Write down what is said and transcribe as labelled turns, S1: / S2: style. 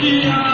S1: dia.